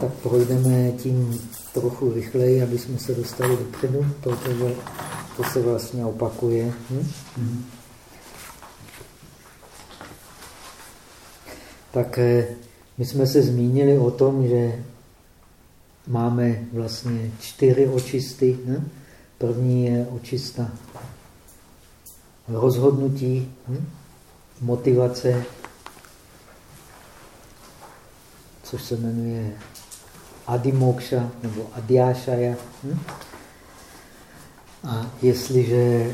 tak projdeme tím trochu rychleji, aby jsme se dostali dopředu, protože to se vlastně opakuje. Hm? Mm. Tak eh, my jsme se zmínili o tom, že máme vlastně čtyři očisty. Hm? První je očista rozhodnutí, hm? motivace, což se jmenuje adimokša nebo adiášaja. Hm? A jestliže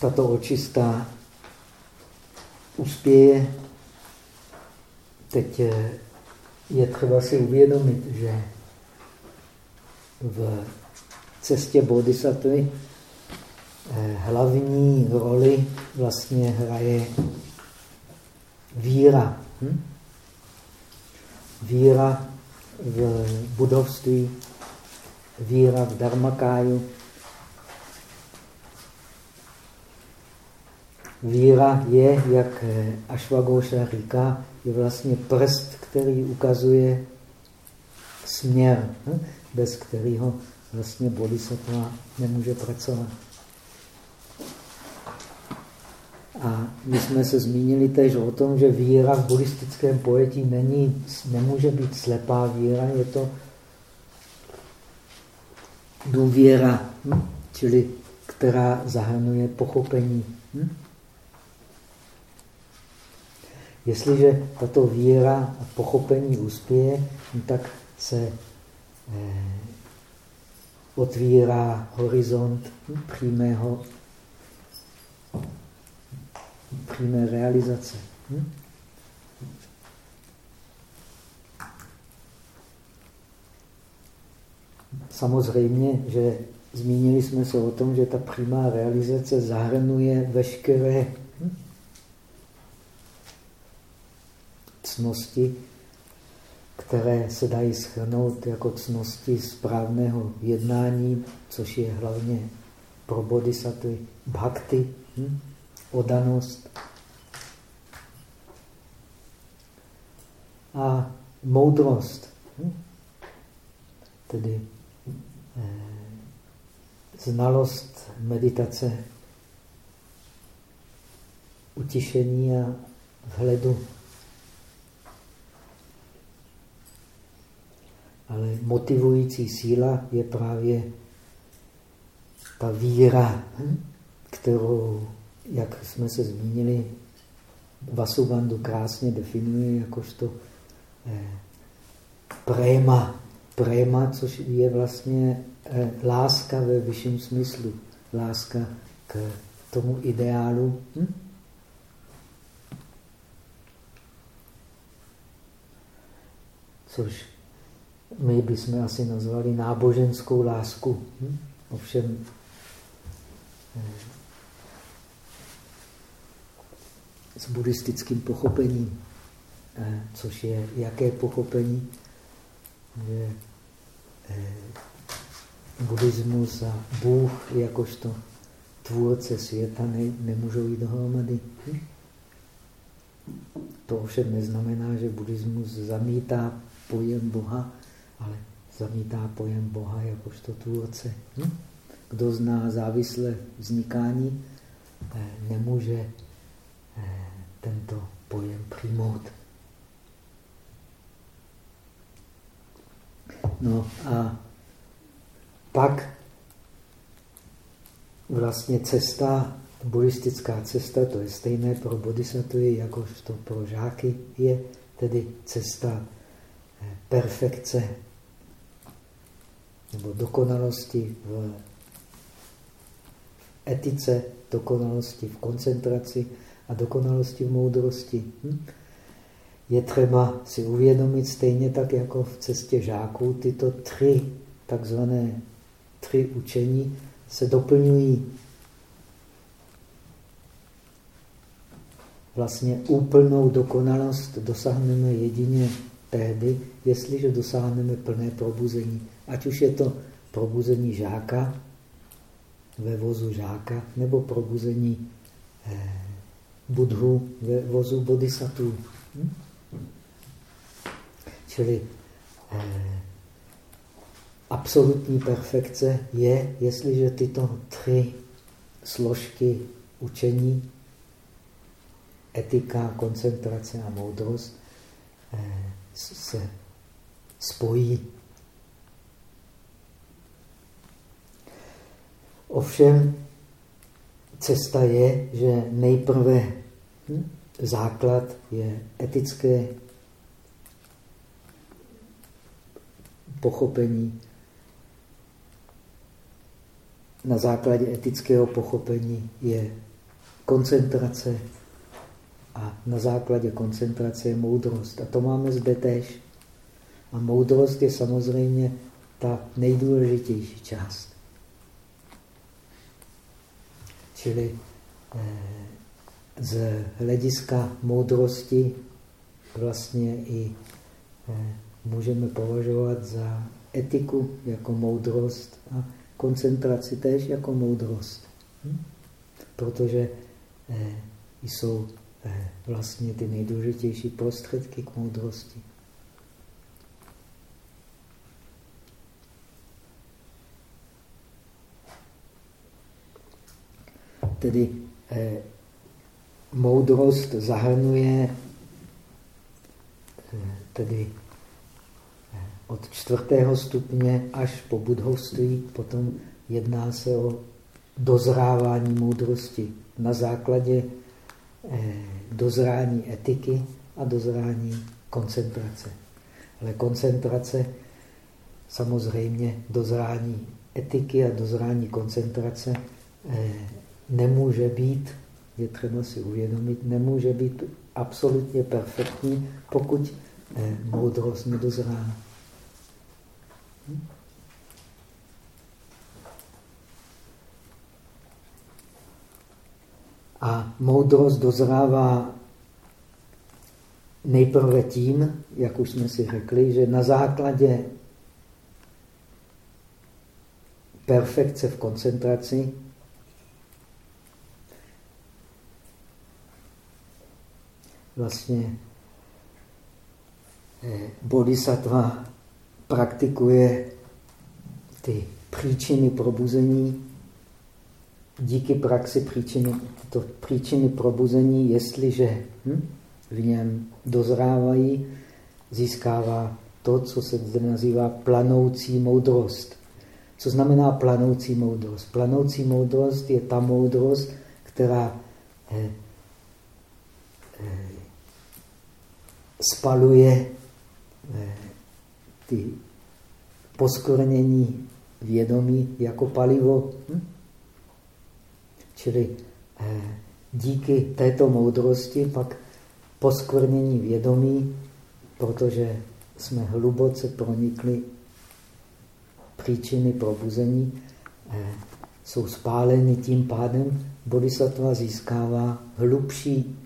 tato očista uspěje, teď je třeba si uvědomit, že v cestě bodhisattvy eh, hlavní roli vlastně hraje víra. Hm? Víra v budovství, víra v dharmakáju. Víra je, jak Ashwagosha říká, je vlastně prst, který ukazuje směr, hm? bez kterého vlastně bodhisattva nemůže pracovat. A my jsme se zmínili tež o tom, že víra v buddhistickém pojetí není, nemůže být slepá víra, je to důvěra, hm? čili která zahrnuje pochopení. Hm? Jestliže tato víra a pochopení uspěje, no tak se eh, otvírá horizont přímého, přímé realizace. Hm? Samozřejmě, že zmínili jsme se o tom, že ta přímá realizace zahrnuje veškeré hm? cnosti, které se dají schrnout jako cnosti správného jednání, což je hlavně pro bodhisattvy bhakti, hm? odanost a moudrost. Hm? Tedy eh, znalost meditace, utišení a vhledu Ale motivující síla je právě ta víra, hm? kterou, jak jsme se zmínili, Vasubandhu krásně definuje jakožto préma. Préma, což je vlastně eh, láska ve vyšším smyslu. Láska k tomu ideálu. Hm? Což my bychom asi nazvali náboženskou lásku. Hm? Ovšem eh, s buddhistickým pochopením, což je jaké pochopení, že eh, buddhismus a Bůh jakožto tvůrce světa ne, nemůžou jít dohromady. Hm? To ovšem neznamená, že buddhismus zamítá pojem Boha, ale zamítá pojem Boha jakožto tvůrce. Hm? Kdo zná závislé vznikání, eh, nemůže eh, tento pojem přijmout. No a pak vlastně cesta, buddhistická cesta, to je stejné pro bodhisattvy, jakožto pro žáky, je tedy cesta eh, perfekce nebo dokonalosti v etice, dokonalosti v koncentraci a dokonalosti v moudrosti. Hm? Je třeba si uvědomit stejně tak jako v cestě žáků, tyto tři takzvané tři učení se doplňují. Vlastně úplnou dokonalost dosáhneme jedině tehdy, jestliže dosáhneme plné probuzení. Ať už je to probuzení žáka ve vozu žáka, nebo probuzení eh, budhu ve vozu bodhisattva. Hm? Čili eh, absolutní perfekce je, jestliže tyto tři složky učení, etika, koncentrace a moudrost, eh, se spojí. Ovšem, cesta je, že nejprve hm, základ je etické pochopení. Na základě etického pochopení je koncentrace a na základě koncentrace je moudrost. A to máme zde tež. A moudrost je samozřejmě ta nejdůležitější část. Čili eh, z hlediska moudrosti vlastně i eh, můžeme považovat za etiku jako moudrost a koncentraci též jako moudrost. Hm? Protože eh, jsou eh, vlastně ty nejdůležitější prostředky k moudrosti. Tedy eh, moudrost zahrnuje tedy od čtvrtého stupně až po budhovství, potom jedná se o dozrávání moudrosti na základě eh, dozrání etiky a dozrání koncentrace. Ale koncentrace, samozřejmě dozrání etiky a dozrání koncentrace nemůže být je třeba si uvědomit, nemůže být absolutně perfektní, pokud eh, moudrost nedozrá. A moudrost dozrává nejprve tím, jak už jsme si řekli, že na základě perfekce v koncentraci vlastně eh, bodhisattva praktikuje ty příčiny probuzení. Díky praxi příčiny, to příčiny probuzení, jestliže hm, v něm dozrávají, získává to, co se zde nazývá planoucí moudrost. Co znamená planoucí moudrost? Planoucí moudrost je ta moudrost, která eh, eh, spaluje ty poskvrnění vědomí jako palivo. Hm? Čili eh, díky této moudrosti pak poskvrnění vědomí, protože jsme hluboce pronikli příčiny probuzení, eh, jsou spáleny tím pádem, bodhisattva získává hlubší